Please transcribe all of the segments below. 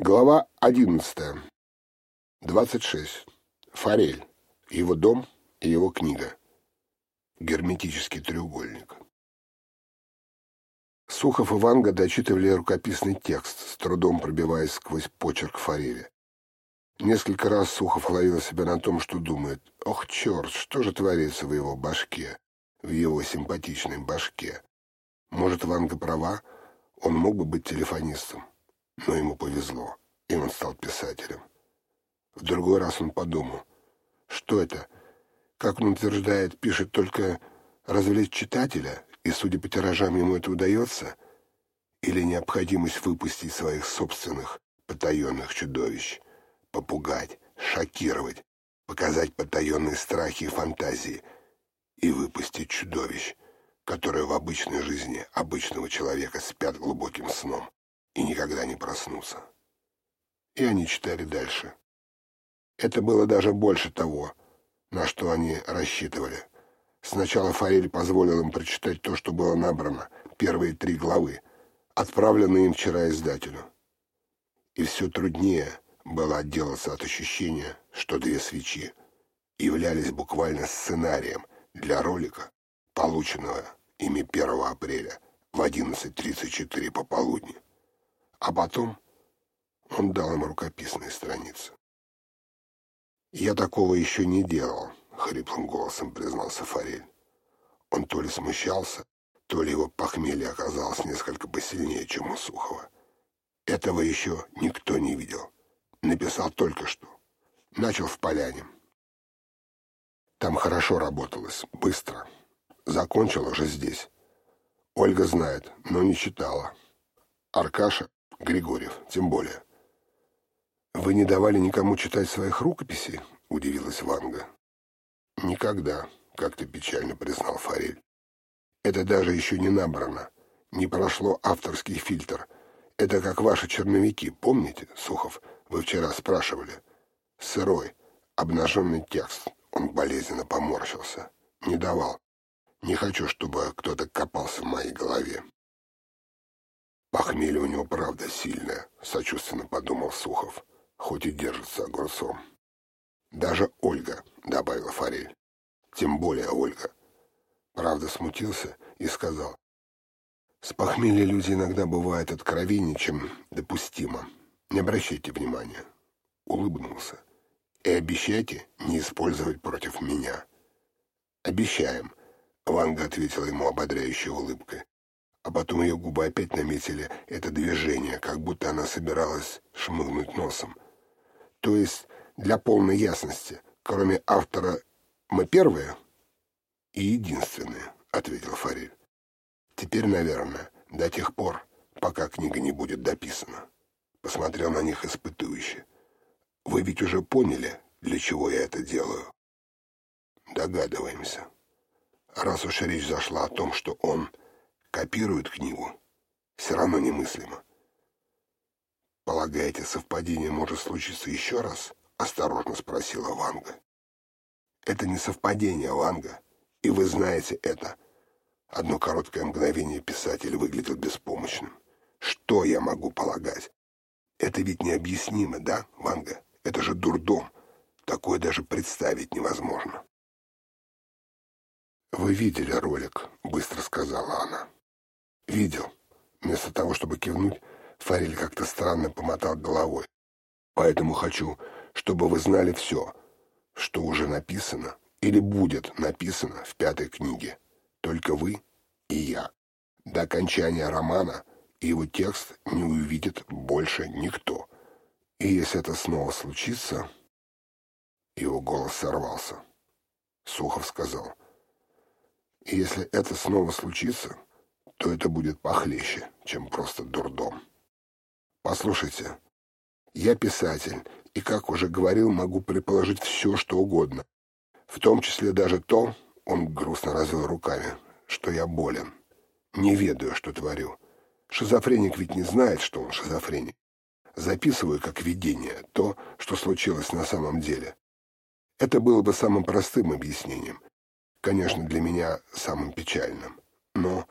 Глава одиннадцатая. Двадцать шесть. Форель. Его дом и его книга. Герметический треугольник. Сухов и Ванга дочитывали рукописный текст, с трудом пробиваясь сквозь почерк Форели. Несколько раз Сухов ловил себя на том, что думает, «Ох, черт, что же творится в его башке, в его симпатичной башке? Может, Ванга права, он мог бы быть телефонистом». Но ему повезло, и он стал писателем. В другой раз он подумал, что это, как он утверждает, пишет только развлечь читателя, и, судя по тиражам, ему это удается, или необходимость выпустить своих собственных потаенных чудовищ, попугать, шокировать, показать потаенные страхи и фантазии и выпустить чудовищ, которые в обычной жизни обычного человека спят глубоким сном и никогда не проснутся. И они читали дальше. Это было даже больше того, на что они рассчитывали. Сначала Форель позволил им прочитать то, что было набрано, первые три главы, отправленные им вчера издателю. И все труднее было отделаться от ощущения, что две свечи являлись буквально сценарием для ролика, полученного ими 1 апреля в 11.34 пополудни. А потом он дал им рукописные страницы. «Я такого еще не делал», — хриплым голосом признался Форель. Он то ли смущался, то ли его похмелье оказалось несколько посильнее, чем у Сухова. Этого еще никто не видел. Написал только что. Начал в поляне. Там хорошо работалось, быстро. Закончил уже здесь. Ольга знает, но не читала. Аркаша Григорьев, тем более. «Вы не давали никому читать своих рукописей?» — удивилась Ванга. «Никогда», — как-то печально признал Форель. «Это даже еще не набрано. Не прошло авторский фильтр. Это как ваши черновики, помните, Сухов? Вы вчера спрашивали. Сырой, обнаженный текст». Он болезненно поморщился. «Не давал. Не хочу, чтобы кто-то копался в моей голове». Похмелье у него правда сильное, сочувственно подумал Сухов, хоть и держится огурцом. Даже Ольга, добавила Форель. Тем более Ольга. Правда смутился и сказал. С похмелья люди иногда бывают откровеннее, чем допустимо. Не обращайте внимания. Улыбнулся. И обещайте не использовать против меня. Обещаем. Ванга ответила ему ободряющей улыбкой а потом ее губы опять наметили это движение, как будто она собиралась шмыгнуть носом. То есть, для полной ясности, кроме автора «Мы первые» и «Единственные», — ответил Фариль. Теперь, наверное, до тех пор, пока книга не будет дописана. Посмотрел на них испытующе. Вы ведь уже поняли, для чего я это делаю? Догадываемся. Раз уж речь зашла о том, что он копируют книгу. Все равно немыслимо. «Полагаете, совпадение может случиться еще раз?» — осторожно спросила Ванга. «Это не совпадение, Ванга, и вы знаете это». Одно короткое мгновение писатель выглядел беспомощным. «Что я могу полагать? Это ведь необъяснимо, да, Ванга? Это же дурдом. Такое даже представить невозможно». «Вы видели ролик», — быстро сказала она. «Видел». Вместо того, чтобы кивнуть, Форель как-то странно помотал головой. «Поэтому хочу, чтобы вы знали все, что уже написано или будет написано в пятой книге. Только вы и я. До окончания романа его текст не увидит больше никто. И если это снова случится...» Его голос сорвался. Сухов сказал. «И если это снова случится...» то это будет похлеще, чем просто дурдом. Послушайте, я писатель, и, как уже говорил, могу предположить все, что угодно. В том числе даже то, он грустно развел руками, что я болен. Не ведаю, что творю. Шизофреник ведь не знает, что он шизофреник. Записываю как видение то, что случилось на самом деле. Это было бы самым простым объяснением. Конечно, для меня самым печальным. Но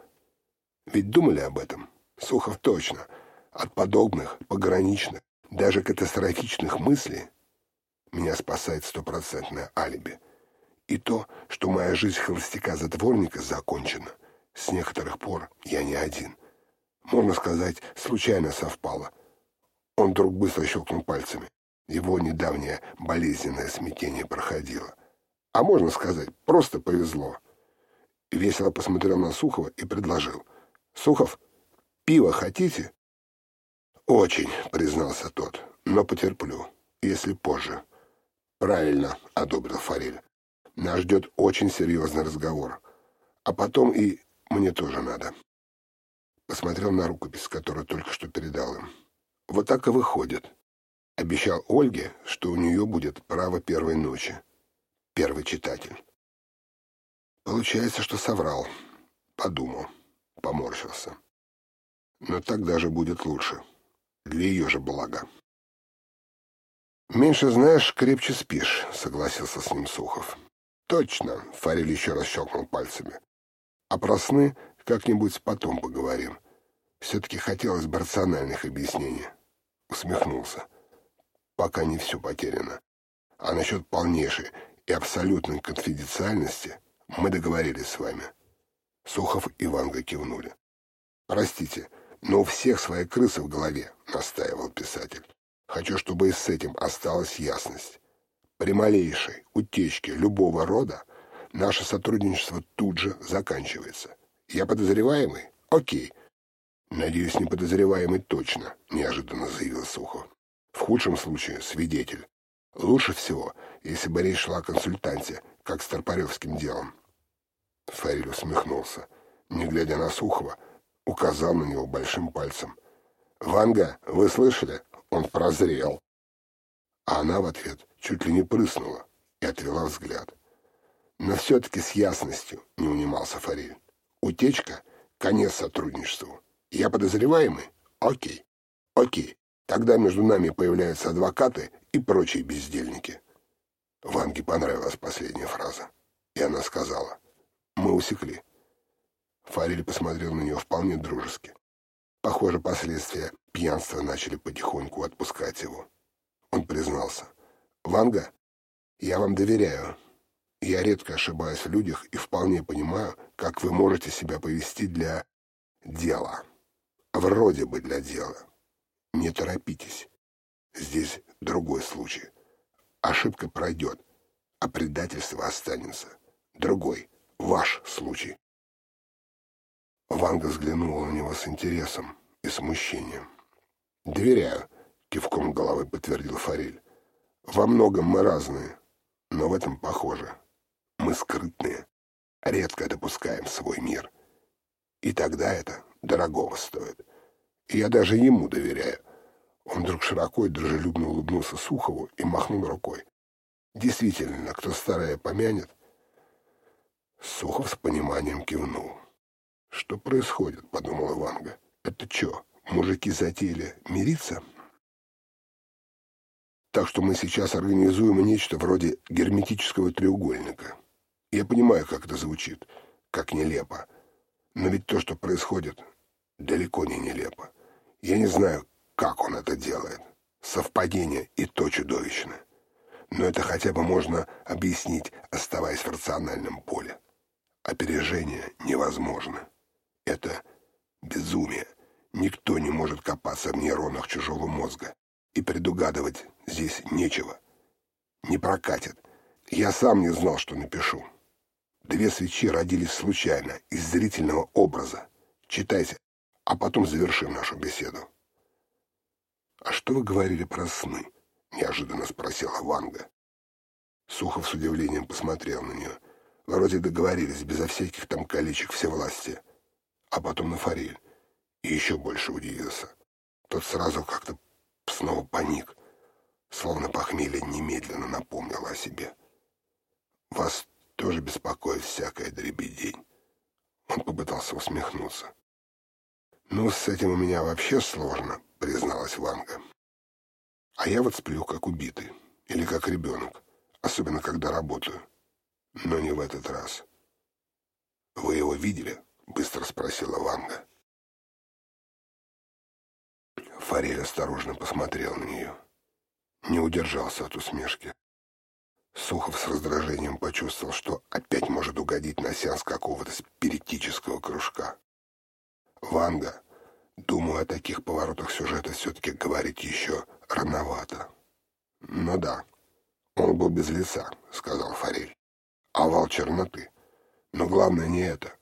ведь думали об этом? Сухов точно. От подобных, пограничных, Даже катастрофичных мыслей меня спасает стопроцентное алиби. И то, что моя жизнь холостяка-затворника закончена, с некоторых пор я не один. Можно сказать, случайно совпало. Он вдруг быстро щелкнул пальцами. Его недавнее болезненное смятение проходило. А можно сказать, просто повезло. Весело посмотрел на Сухова и предложил. «Сухов, пиво хотите?» «Очень», — признался тот, — «но потерплю, если позже». «Правильно», — одобрил Форель. «Нас ждет очень серьезный разговор. А потом и мне тоже надо». Посмотрел на рукопись, которую только что передал им. «Вот так и выходит. Обещал Ольге, что у нее будет право первой ночи. Первый читатель. Получается, что соврал. Подумал. Поморщился. Но так даже будет лучше. Для ее же блага. «Меньше знаешь, крепче спишь», — согласился с ним Сухов. «Точно», — Фариль еще раз щелкнул пальцами. «А про сны как-нибудь потом поговорим. Все-таки хотелось бы рациональных объяснений». Усмехнулся пока не все потеряно. А насчет полнейшей и абсолютной конфиденциальности мы договорились с вами. Сухов и Ванга кивнули. «Простите, но у всех свои крысы в голове», — настаивал писатель. «Хочу, чтобы и с этим осталась ясность. При малейшей утечке любого рода наше сотрудничество тут же заканчивается. Я подозреваемый? Окей. Надеюсь, не подозреваемый точно», — неожиданно заявил Сухов. В худшем случае свидетель. Лучше всего, если бы речь шла о консультанте, как с Торпаревским делом. Фариль усмехнулся. Не глядя на Сухова, указал на него большим пальцем. «Ванга, вы слышали? Он прозрел». А она в ответ чуть ли не прыснула и отвела взгляд. Но все-таки с ясностью не унимался Фариль. Утечка — конец сотрудничеству. Я подозреваемый? Окей. Окей. Тогда между нами появляются адвокаты и прочие бездельники. Ванге понравилась последняя фраза, и она сказала, «Мы усекли». Фариль посмотрел на нее вполне дружески. Похоже, последствия пьянства начали потихоньку отпускать его. Он признался, «Ванга, я вам доверяю. Я редко ошибаюсь в людях и вполне понимаю, как вы можете себя повести для дела. Вроде бы для дела. Не торопитесь. Здесь другой случай. Ошибка пройдет, а предательство останется. Другой, ваш случай. Ванга взглянула на него с интересом и смущением. «Доверяю», — кивком головы подтвердил Форель. «Во многом мы разные, но в этом похоже. Мы скрытные, редко допускаем свой мир. И тогда это дорогого стоит. Я даже ему доверяю. Он вдруг широко и дружелюбно улыбнулся Сухову и махнул рукой. Действительно, кто старое помянет. Сухов с пониманием кивнул. «Что происходит?» — подумал Иванга. «Это что, мужики затеяли мириться?» Так что мы сейчас организуем нечто вроде герметического треугольника. Я понимаю, как это звучит, как нелепо. Но ведь то, что происходит, далеко не нелепо. Я не знаю, как он это делает. Совпадение и то чудовищное. Но это хотя бы можно объяснить, оставаясь в рациональном поле. Опережение невозможно. Это безумие. Никто не может копаться в нейронах чужого мозга. И предугадывать здесь нечего. Не прокатит. Я сам не знал, что напишу. Две свечи родились случайно, из зрительного образа. Читайте, а потом завершим нашу беседу. «А что вы говорили про сны?» — неожиданно спросила Ванга. Сухов с удивлением посмотрел на нее. Вроде договорились, безо всяких там количек всевластия. А потом на Форель. И еще больше удивился. Тот сразу как-то снова паник, словно похмелье немедленно напомнило о себе. «Вас тоже беспокоит всякая дребедень?» Он попытался усмехнуться. «Ну, с этим у меня вообще сложно», — призналась Ванга. «А я вот сплю, как убитый, или как ребенок, особенно когда работаю. Но не в этот раз». «Вы его видели?» — быстро спросила Ванга. Форель осторожно посмотрел на нее. Не удержался от усмешки. Сухов с раздражением почувствовал, что опять может угодить на сеанс какого-то спиритического кружка. Ванга, думаю, о таких поворотах сюжета все-таки говорить еще рановато. Ну да, он был без лица, сказал Форель. Овал черноты. Но главное не это.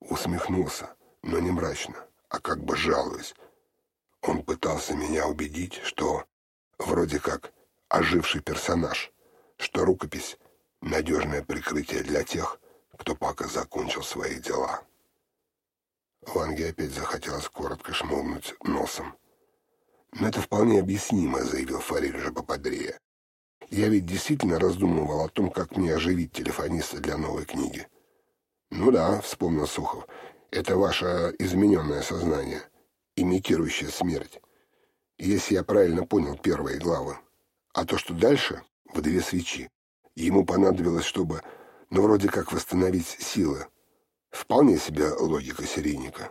Усмехнулся, но не мрачно, а как бы жалуясь. Он пытался меня убедить, что вроде как оживший персонаж, что рукопись — надежное прикрытие для тех, кто пока закончил свои дела. Ванге опять захотелось коротко шмыгнуть носом. «Но это вполне объяснимо», — заявил Форель уже поподрее. «Я ведь действительно раздумывал о том, как мне оживить телефониста для новой книги». «Ну да», — вспомнил Сухов, — «это ваше измененное сознание, имитирующее смерть. Если я правильно понял первые главы. А то, что дальше, в две свечи, ему понадобилось, чтобы, ну, вроде как восстановить силы, Вполне себе логика серийника.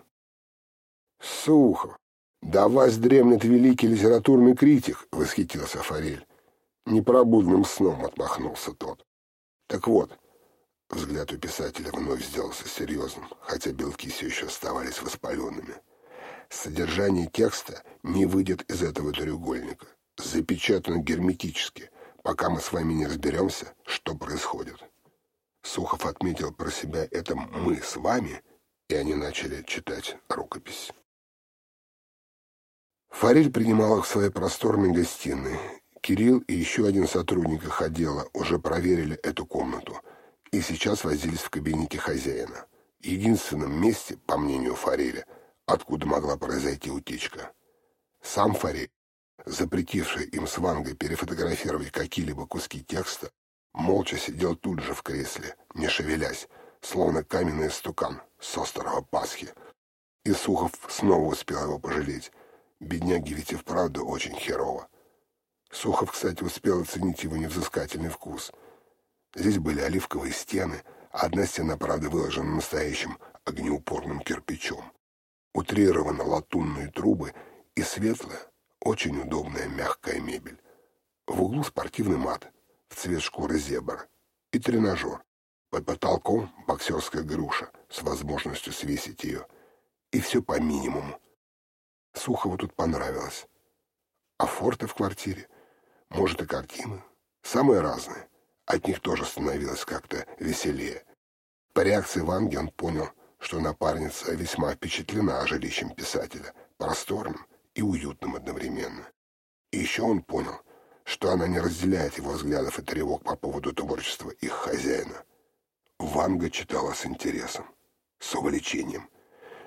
Сухо. Да вас дремлет великий литературный критик, восхитился Форель. Непробудным сном отмахнулся тот. Так вот, взгляд у писателя вновь сделался серьезным, хотя белки все еще оставались воспаленными. Содержание текста не выйдет из этого треугольника. Запечатано герметически, пока мы с вами не разберемся, что происходит. Сухов отметил про себя это «мы с вами», и они начали читать рукопись. Форель принимал их в своей просторной гостиной. Кирилл и еще один сотрудник их отдела уже проверили эту комнату и сейчас возились в кабинете хозяина. Единственном месте, по мнению Фореля, откуда могла произойти утечка. Сам Форель, запретивший им с Вангой перефотографировать какие-либо куски текста, молча сидел тут же в кресле, не шевелясь, словно каменный стукан с острова Пасхи. И Сухов снова успел его пожалеть. Бедняги ведь и вправду очень херово. Сухов, кстати, успел оценить его невзыскательный вкус. Здесь были оливковые стены, а одна стена, правда, выложена настоящим огнеупорным кирпичом. Утрированы латунные трубы и светлая, очень удобная мягкая мебель. В углу спортивный мат, в цвет шкуры зебра, и тренажер. Под потолком боксерская груша с возможностью свесить ее. И все по минимуму. Сухову тут понравилось. А форты в квартире, может и картины, самые разные. От них тоже становилось как-то веселее. По реакции Ванги он понял, что напарница весьма впечатлена жилищем писателя, просторным и уютным одновременно. И еще он понял, что она не разделяет его взглядов и тревог по поводу творчества их хозяина. Ванга читала с интересом, с увлечением,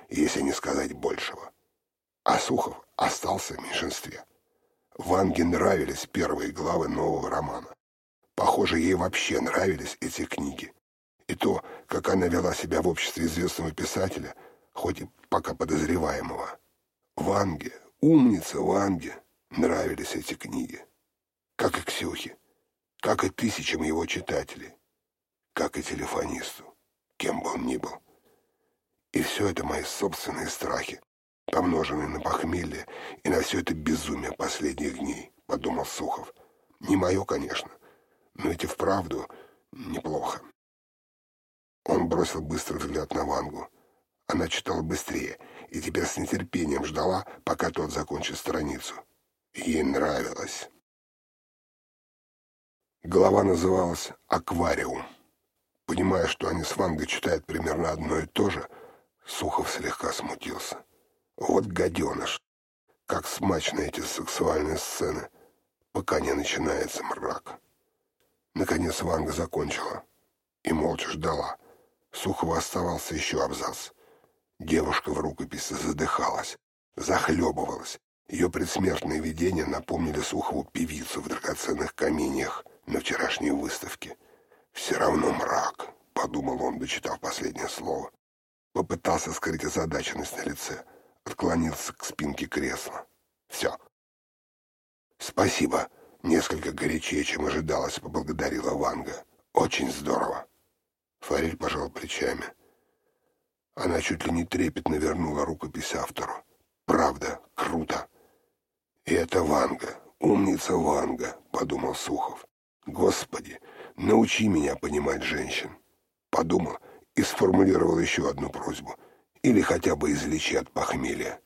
если не сказать большего. А Сухов остался в меньшинстве. Ванге нравились первые главы нового романа. Похоже, ей вообще нравились эти книги. И то, как она вела себя в обществе известного писателя, хоть и пока подозреваемого. Ванге, умница Ванге, нравились эти книги как и Ксюхе, как и тысячам его читателей, как и телефонисту, кем бы он ни был. И все это мои собственные страхи, помноженные на похмелье и на все это безумие последних дней, подумал Сухов. Не мое, конечно, но ведь и вправду неплохо. Он бросил быстрый взгляд на Вангу. Она читала быстрее и теперь с нетерпением ждала, пока тот закончит страницу. Ей нравилось. Голова называлась «Аквариум». Понимая, что они с Вангой читают примерно одно и то же, Сухов слегка смутился. Вот гаденыш! Как смачны эти сексуальные сцены, пока не начинается мрак. Наконец Ванга закончила и молча ждала. Сухова оставался еще абзац. Девушка в рукописи задыхалась, захлебывалась. Ее предсмертные видения напомнили Сухову певицу в драгоценных каменьях — на вчерашней выставке. «Все равно мрак», — подумал он, дочитав последнее слово. Попытался скрыть озадаченность на лице, отклонился к спинке кресла. «Все». «Спасибо», — несколько горячее, чем ожидалось, поблагодарила Ванга. «Очень здорово». Форель пожал плечами. Она чуть ли не трепетно вернула рукопись автору. «Правда, круто. И это Ванга, умница Ванга, подумал Сухов. Господи, научи меня понимать женщин. Подумал и сформулировал еще одну просьбу. Или хотя бы излечи от похмелья.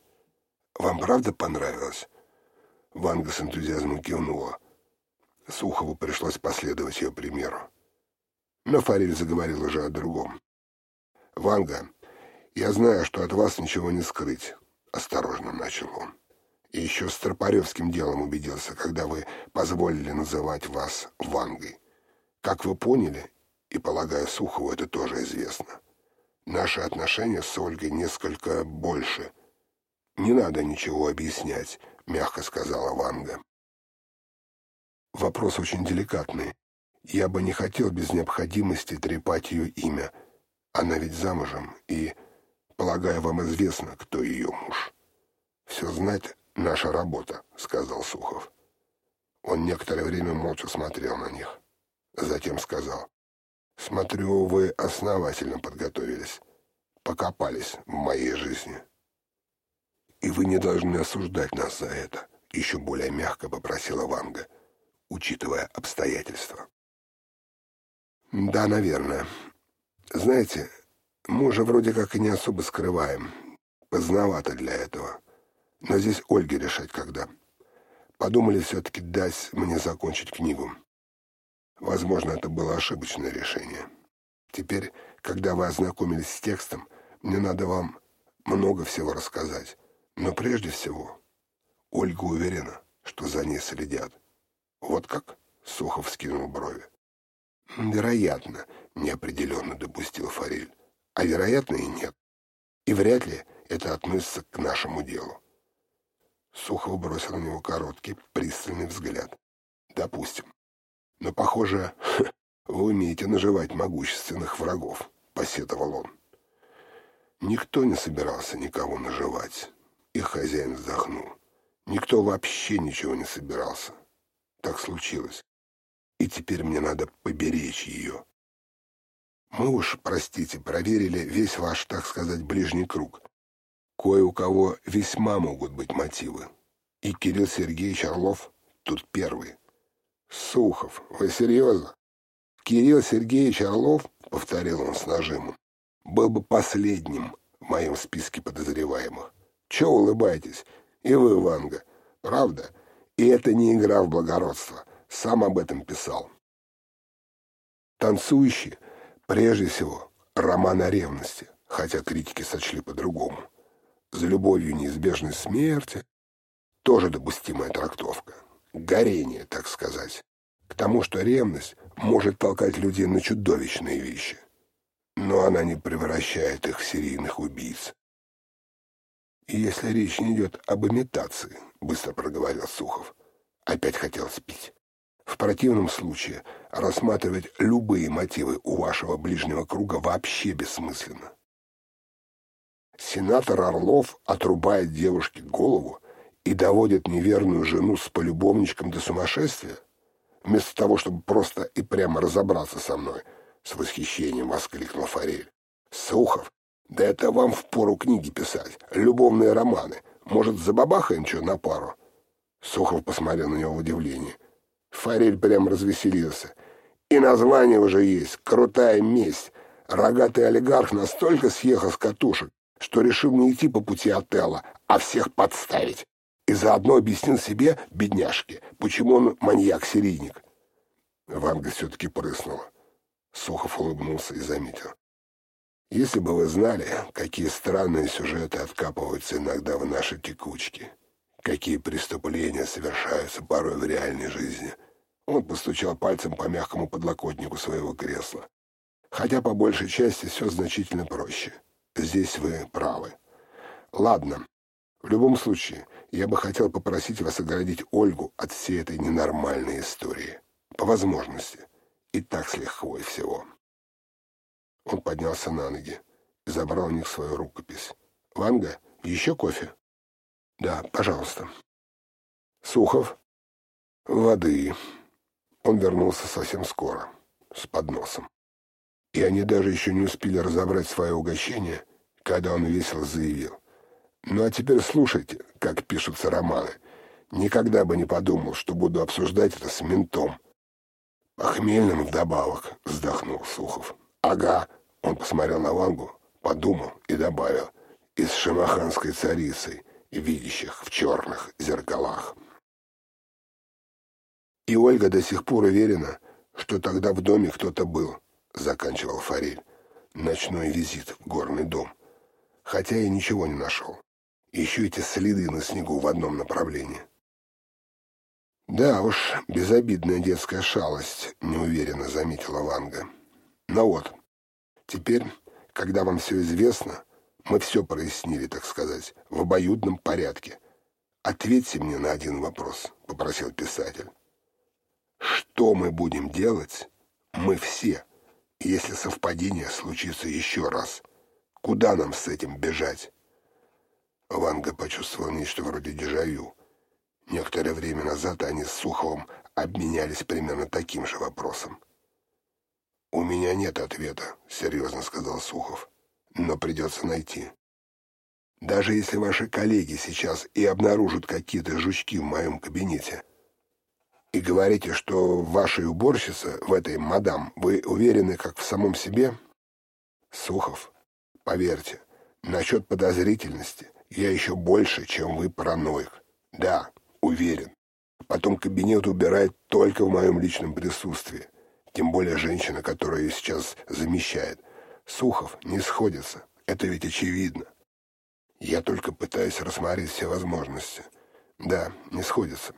Вам правда понравилось? Ванга с энтузиазмом кивнула. Сухову пришлось последовать ее примеру. Но Фариль заговорил уже о другом. «Ванга, я знаю, что от вас ничего не скрыть», — осторожно начал он. «И еще с Тропаревским делом убедился, когда вы позволили называть вас Вангой. Как вы поняли, и, полагаю, Сухову это тоже известно, наши отношения с Ольгой несколько больше. Не надо ничего объяснять», — мягко сказала Ванга. Вопрос очень деликатный. Я бы не хотел без необходимости трепать ее имя. Она ведь замужем, и, полагаю, вам известно, кто ее муж. «Все знать — наша работа», — сказал Сухов. Он некоторое время молча смотрел на них. Затем сказал, «Смотрю, вы основательно подготовились, покопались в моей жизни. И вы не должны осуждать нас за это», — еще более мягко попросила Ванга учитывая обстоятельства. Да, наверное. Знаете, мы уже вроде как и не особо скрываем. Поздновато для этого. Но здесь Ольге решать когда. Подумали все-таки дать мне закончить книгу. Возможно, это было ошибочное решение. Теперь, когда вы ознакомились с текстом, мне надо вам много всего рассказать. Но прежде всего, Ольга уверена, что за ней следят. «Вот как?» — Сухов скинул брови. «Вероятно», — неопределенно допустил Форель. «А вероятно и нет. И вряд ли это относится к нашему делу». Сухов бросил на него короткий, пристальный взгляд. «Допустим. Но, похоже, вы умеете наживать могущественных врагов», — посетовал он. Никто не собирался никого наживать. Их хозяин вздохнул. Никто вообще ничего не собирался. Так случилось. И теперь мне надо поберечь ее. Мы уж, простите, проверили весь ваш, так сказать, ближний круг. Кое у кого весьма могут быть мотивы. И Кирилл Сергеевич Орлов тут первый. Сухов, вы серьезно? Кирилл Сергеевич Орлов, повторил он с нажимом, был бы последним в моем списке подозреваемых. Че улыбаетесь? И вы, Ванга. Правда? И это не игра в благородство. Сам об этом писал. Танцующий, прежде всего, роман о ревности, хотя критики сочли по-другому. За любовью неизбежной смерти тоже допустимая трактовка. Горение, так сказать. К тому, что ревность может толкать людей на чудовищные вещи. Но она не превращает их в серийных убийц. И если речь не идет об имитации, быстро проговорил Сухов. Опять хотел спить. В противном случае рассматривать любые мотивы у вашего ближнего круга вообще бессмысленно. Сенатор Орлов отрубает девушке голову и доводит неверную жену с полюбовничком до сумасшествия, вместо того, чтобы просто и прямо разобраться со мной, с восхищением воскликнул Форель. Сухов, да это вам в пору книги писать, любовные романы. Может, забабахаем что на пару? Сухов посмотрел на него в удивлении. Форель прям развеселился. И название уже есть «Крутая месть». Рогатый олигарх настолько съехал с катушек, что решил не идти по пути Отелла, а всех подставить. И заодно объяснил себе, бедняжке, почему он маньяк-серийник. Ванга все-таки прыснула. Сухов улыбнулся и заметил. Если бы вы знали, какие странные сюжеты откапываются иногда в нашей текучке какие преступления совершаются порой в реальной жизни. Он постучал пальцем по мягкому подлокотнику своего кресла. Хотя по большей части все значительно проще. Здесь вы правы. Ладно. В любом случае, я бы хотел попросить вас оградить Ольгу от всей этой ненормальной истории. По возможности. И так с лихвой всего. Он поднялся на ноги и забрал у них свою рукопись. «Ванга, еще кофе?» Да, пожалуйста. Сухов. Воды. Он вернулся совсем скоро, с подносом. И они даже еще не успели разобрать свое угощение, когда он весело заявил. Ну а теперь слушайте, как пишутся романы. Никогда бы не подумал, что буду обсуждать это с ментом. Похмельным вдобавок, вздохнул Сухов. Ага, он посмотрел на Вангу, подумал и добавил. И с шамаханской царицей, видящих в черных зеркалах. И Ольга до сих пор уверена, что тогда в доме кто-то был, заканчивал Форель. Ночной визит в горный дом. Хотя я ничего не нашел. Еще эти следы на снегу в одном направлении. «Да уж, безобидная детская шалость», — неуверенно заметила Ванга. «Ну вот, теперь, когда вам все известно, мы все прояснили, так сказать, в обоюдном порядке. Ответьте мне на один вопрос», — попросил писатель. «Что мы будем делать, мы все, если совпадение случится еще раз? Куда нам с этим бежать?» Ванга почувствовал нечто вроде дежавю. Некоторое время назад они с Суховым обменялись примерно таким же вопросом. «У меня нет ответа», — серьезно сказал Сухов. «Но придется найти. Даже если ваши коллеги сейчас и обнаружат какие-то жучки в моем кабинете, и говорите, что в вашей уборщице, в этой мадам, вы уверены как в самом себе?» «Сухов, поверьте, насчет подозрительности я еще больше, чем вы параноик. Да, уверен. Потом кабинет убирает только в моем личном присутствии. Тем более женщина, которая ее сейчас замещает. Сухов не сходится. Это ведь очевидно. Я только пытаюсь рассмотреть все возможности. Да, не сходится.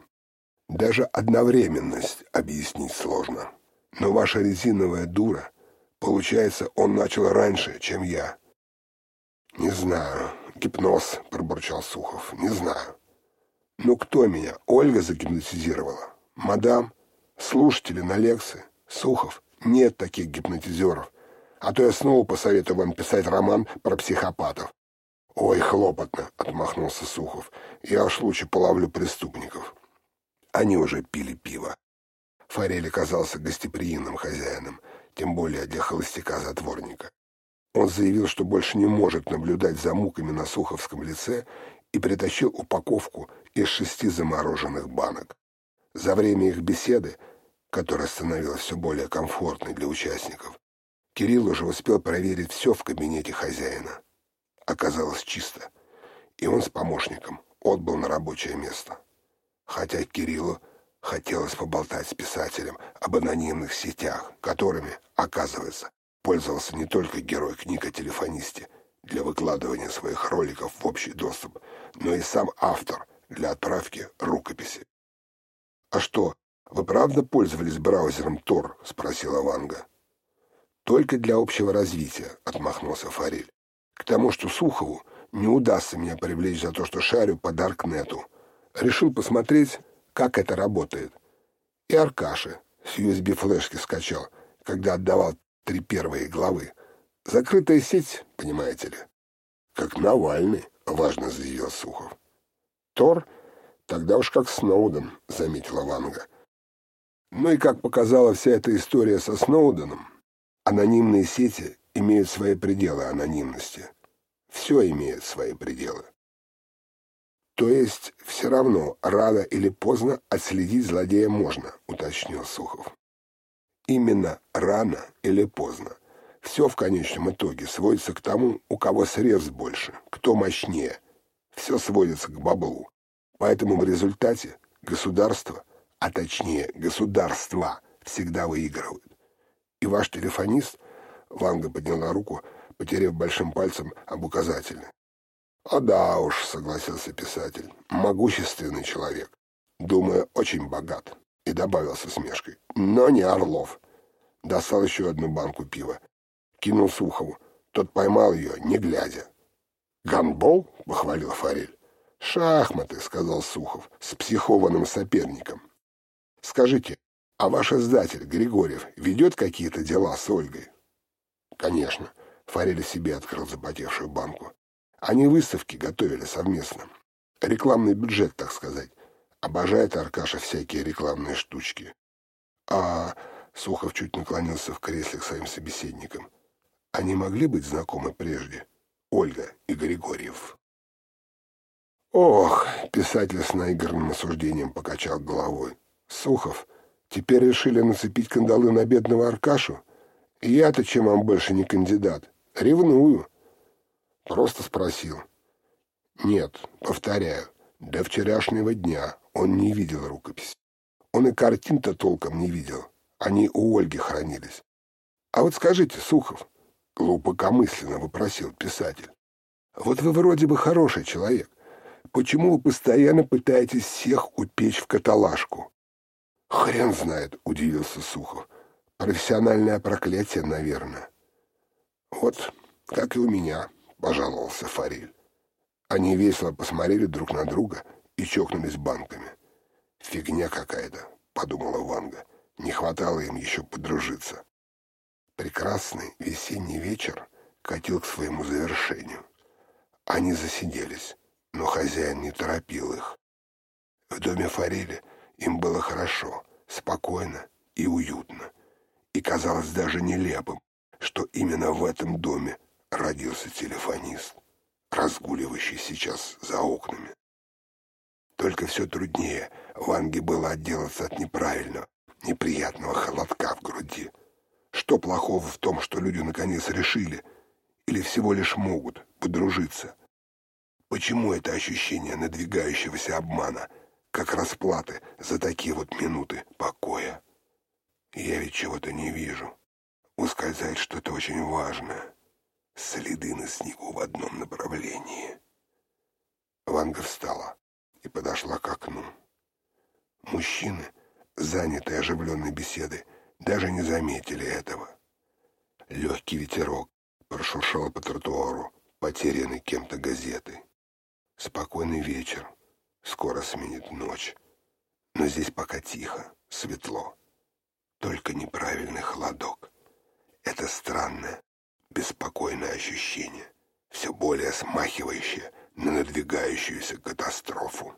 Даже одновременность объяснить сложно. Но ваша резиновая дура, получается, он начал раньше, чем я. Не знаю. Гипноз, пробурчал Сухов. Не знаю. Ну кто меня? Ольга загипнотизировала? Мадам? Слушатели на лекции? Сухов? Нет таких гипнотизеров. А то я снова посоветую вам писать роман про психопатов. Ой, хлопотно, отмахнулся Сухов. Я уж лучше половлю преступников. Они уже пили пиво. Форель оказался гостеприимным хозяином, тем более для холостяка-затворника. Он заявил, что больше не может наблюдать за муками на Суховском лице и притащил упаковку из шести замороженных банок. За время их беседы, которая становилась все более комфортной для участников, Кирилл уже успел проверить все в кабинете хозяина. Оказалось чисто, и он с помощником отбыл на рабочее место. Хотя Кириллу хотелось поболтать с писателем об анонимных сетях, которыми, оказывается, пользовался не только герой книг о телефонисте для выкладывания своих роликов в общий доступ, но и сам автор для отправки рукописи. «А что, вы правда пользовались браузером Tor?» — спросила Ванга. «Только для общего развития», — отмахнулся Форель. «К тому, что Сухову не удастся меня привлечь за то, что шарю по Даркнету. Решил посмотреть, как это работает. И Аркаши с USB-флешки скачал, когда отдавал три первые главы. Закрытая сеть, понимаете ли. Как Навальный, важно заявил Сухов. Тор? Тогда уж как Сноуден, заметила Ванга. Ну и как показала вся эта история со Сноуденом, анонимные сети имеют свои пределы анонимности. Все имеет свои пределы. То есть все равно рано или поздно отследить злодея можно, уточнил Сухов. Именно рано или поздно. Все в конечном итоге сводится к тому, у кого срез больше, кто мощнее. Все сводится к баблу. Поэтому в результате государство, а точнее государства, всегда выигрывают. И ваш телефонист, Ванга подняла руку, потеряв большим пальцем об указательный. «А да уж», — согласился писатель, — «могущественный человек. Думаю, очень богат». И добавил со смешкой. «Но не Орлов». Достал еще одну банку пива кинул Сухову. Тот поймал ее, не глядя. «Гандбол?» — похвалил Форель. «Шахматы», — сказал Сухов, — «с психованным соперником». «Скажите, а ваш издатель, Григорьев, ведет какие-то дела с Ольгой?» «Конечно». Форель себе открыл запотевшую банку. Они выставки готовили совместно. Рекламный бюджет, так сказать. Обожает Аркаша всякие рекламные штучки. А Сухов чуть наклонился в кресле к своим собеседникам. Они могли быть знакомы прежде, Ольга и Григорьев. Ох, писатель с наигранным осуждением покачал головой. Сухов, теперь решили нацепить кандалы на бедного Аркашу? Я-то чем вам больше не кандидат? Ревную. Просто спросил. Нет, повторяю, до вчерашнего дня он не видел рукопись. Он и картин-то толком не видел. Они у Ольги хранились. А вот скажите, Сухов, глубокомысленно вопросил писатель, вот вы вроде бы хороший человек. Почему вы постоянно пытаетесь всех упечь в каталажку? Хрен знает, удивился Сухов. Профессиональное проклятие, наверное. Вот, как и у меня, пожаловался Фариль. Они весело посмотрели друг на друга и чокнулись банками. «Фигня какая-то», — подумала Ванга. «Не хватало им еще подружиться». Прекрасный весенний вечер катил к своему завершению. Они засиделись но хозяин не торопил их. В доме Форели им было хорошо, спокойно и уютно. И казалось даже нелепым, что именно в этом доме родился телефонист, разгуливающий сейчас за окнами. Только все труднее Ванге было отделаться от неправильного, неприятного холодка в груди. Что плохого в том, что люди наконец решили или всего лишь могут подружиться – Почему это ощущение надвигающегося обмана, как расплаты за такие вот минуты покоя? Я ведь чего-то не вижу. Ускользает что-то очень важное. Следы на снегу в одном направлении. Ванга встала и подошла к окну. Мужчины, занятые оживленной беседой, даже не заметили этого. Легкий ветерок прошуршал по тротуару, потерянный кем-то газетой. Спокойный вечер. Скоро сменит ночь. Но здесь пока тихо, светло. Только неправильный холодок. Это странное, беспокойное ощущение, все более смахивающее на надвигающуюся катастрофу.